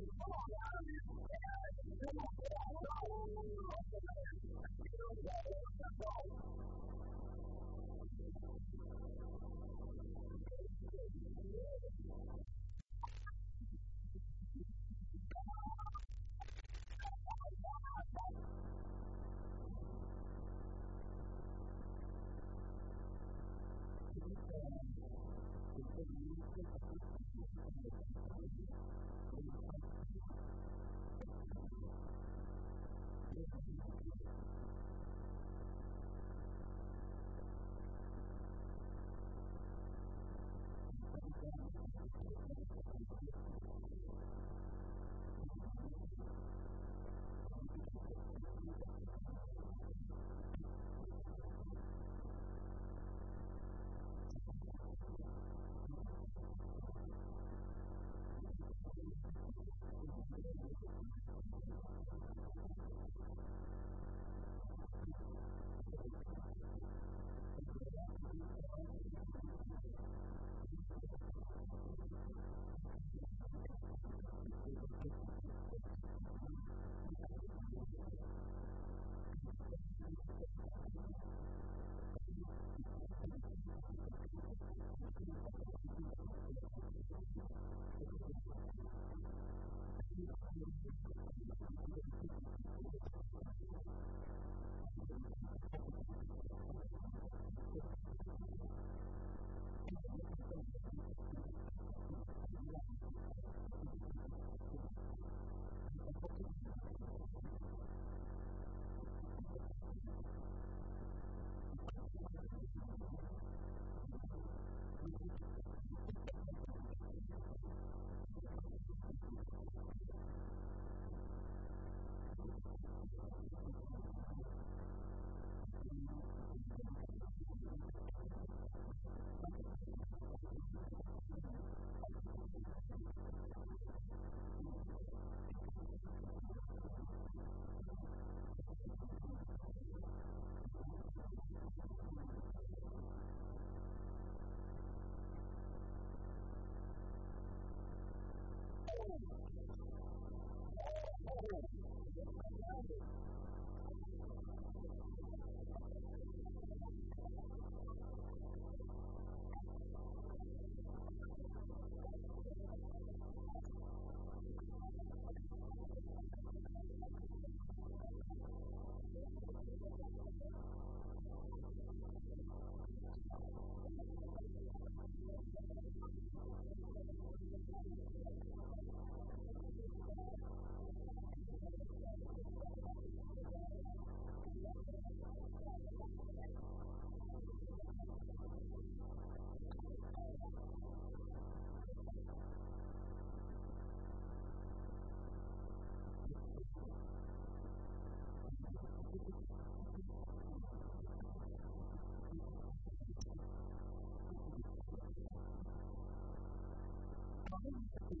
Thank you. Oh, Thank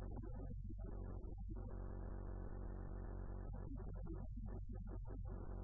Thank you.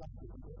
la vita di Dio.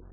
Thank